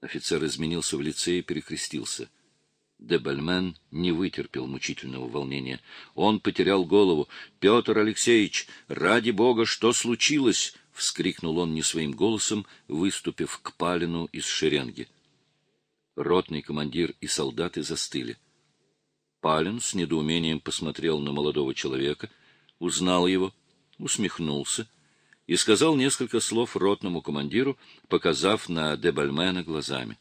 Офицер изменился в лице и перекрестился. Дебальмен не вытерпел мучительного волнения. Он потерял голову. — Петр Алексеевич, ради бога, что случилось? — вскрикнул он не своим голосом, выступив к Палину из шеренги. Ротный командир и солдаты застыли. Палин с недоумением посмотрел на молодого человека, узнал его, усмехнулся и сказал несколько слов ротному командиру, показав на Дебальмена глазами.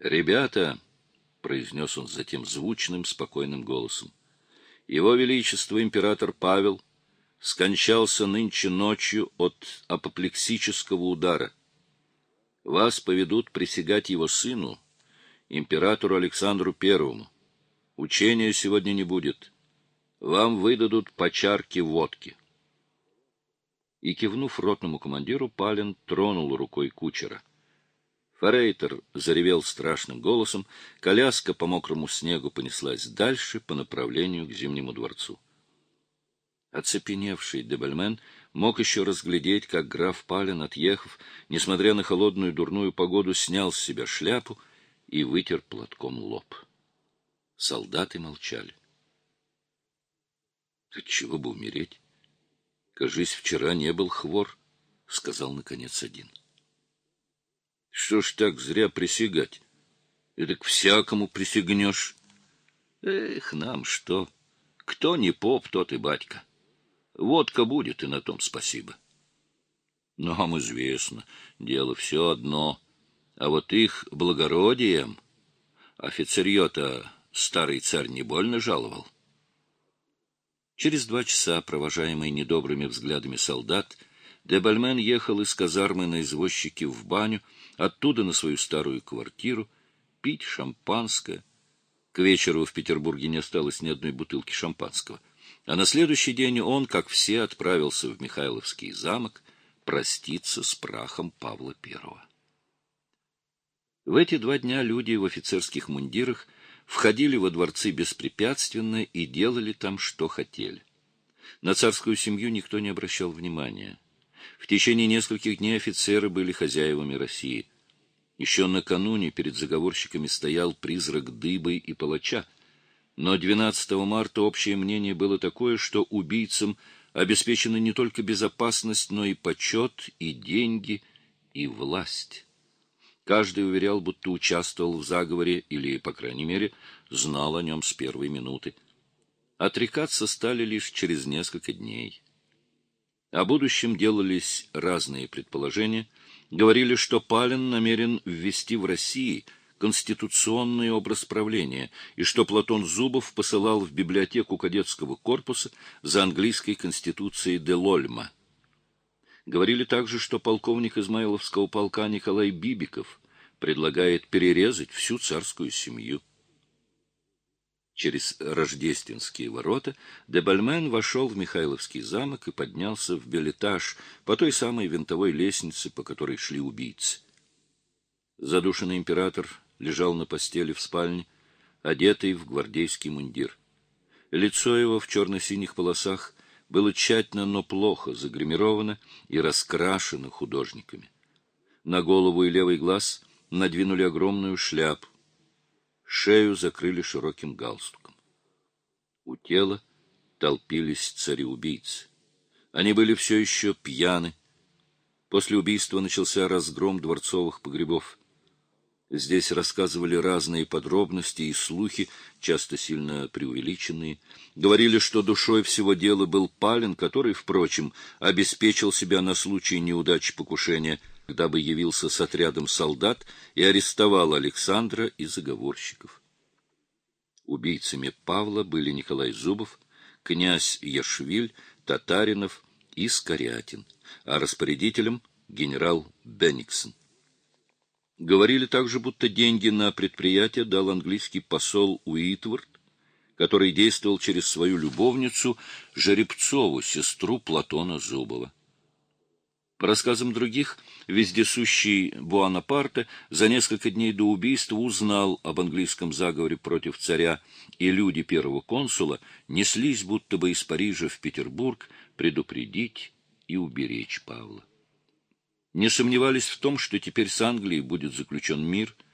«Ребята!» — произнес он затем звучным, спокойным голосом. «Его Величество император Павел скончался нынче ночью от апоплексического удара. Вас поведут присягать его сыну, императору Александру Первому. Учения сегодня не будет. Вам выдадут по чарке водки». И, кивнув ротному командиру, Палин тронул рукой кучера — Форейтер заревел страшным голосом, коляска по мокрому снегу понеслась дальше по направлению к Зимнему дворцу. Оцепеневший Дебальмен мог еще разглядеть, как граф Палин, отъехав, несмотря на холодную дурную погоду, снял с себя шляпу и вытер платком лоб. Солдаты молчали. — От чего бы умереть? Кажись, вчера не был хвор, — сказал, наконец, один. — что ж так зря присягать? И так всякому присягнешь. Эх, нам что? Кто не поп, тот и батька. Водка будет, и на том спасибо. Нам известно, дело все одно. А вот их благородием офицерье-то старый царь не больно жаловал. Через два часа, провожаемый недобрыми взглядами солдат, Дебальмен ехал из казармы на извозчике в баню, оттуда на свою старую квартиру, пить шампанское. К вечеру в Петербурге не осталось ни одной бутылки шампанского. А на следующий день он, как все, отправился в Михайловский замок проститься с прахом Павла I. В эти два дня люди в офицерских мундирах входили во дворцы беспрепятственно и делали там, что хотели. На царскую семью никто не обращал внимания. В течение нескольких дней офицеры были хозяевами России. Еще накануне перед заговорщиками стоял призрак дыбы и палача. Но 12 марта общее мнение было такое, что убийцам обеспечена не только безопасность, но и почет, и деньги, и власть. Каждый уверял, будто участвовал в заговоре или, по крайней мере, знал о нем с первой минуты. Отрекаться стали лишь через несколько дней. О будущем делались разные предположения. Говорили, что Палин намерен ввести в России конституционный образ правления, и что Платон Зубов посылал в библиотеку кадетского корпуса за английской конституцией де Лольма. Говорили также, что полковник Измайловского полка Николай Бибиков предлагает перерезать всю царскую семью. Через рождественские ворота Дебальмен вошел в Михайловский замок и поднялся в билетаж по той самой винтовой лестнице, по которой шли убийцы. Задушенный император лежал на постели в спальне, одетый в гвардейский мундир. Лицо его в черно-синих полосах было тщательно, но плохо загримировано и раскрашено художниками. На голову и левый глаз надвинули огромную шляпу, шею закрыли широким галстуком. У тела толпились цареубийцы. Они были все еще пьяны. После убийства начался разгром дворцовых погребов. Здесь рассказывали разные подробности и слухи, часто сильно преувеличенные. Говорили, что душой всего дела был Палин, который, впрочем, обеспечил себя на случай неудачи покушения — когда бы явился с отрядом солдат и арестовал Александра и заговорщиков. Убийцами Павла были Николай Зубов, князь Яшвиль, Татаринов и Скорятин, а распорядителем — генерал Бенниксон. Говорили также, будто деньги на предприятие дал английский посол Уитворд, который действовал через свою любовницу Жеребцову, сестру Платона Зубова. По рассказам других, вездесущий Буанапарте за несколько дней до убийства узнал об английском заговоре против царя, и люди первого консула неслись будто бы из Парижа в Петербург предупредить и уберечь Павла. Не сомневались в том, что теперь с Англией будет заключен мир —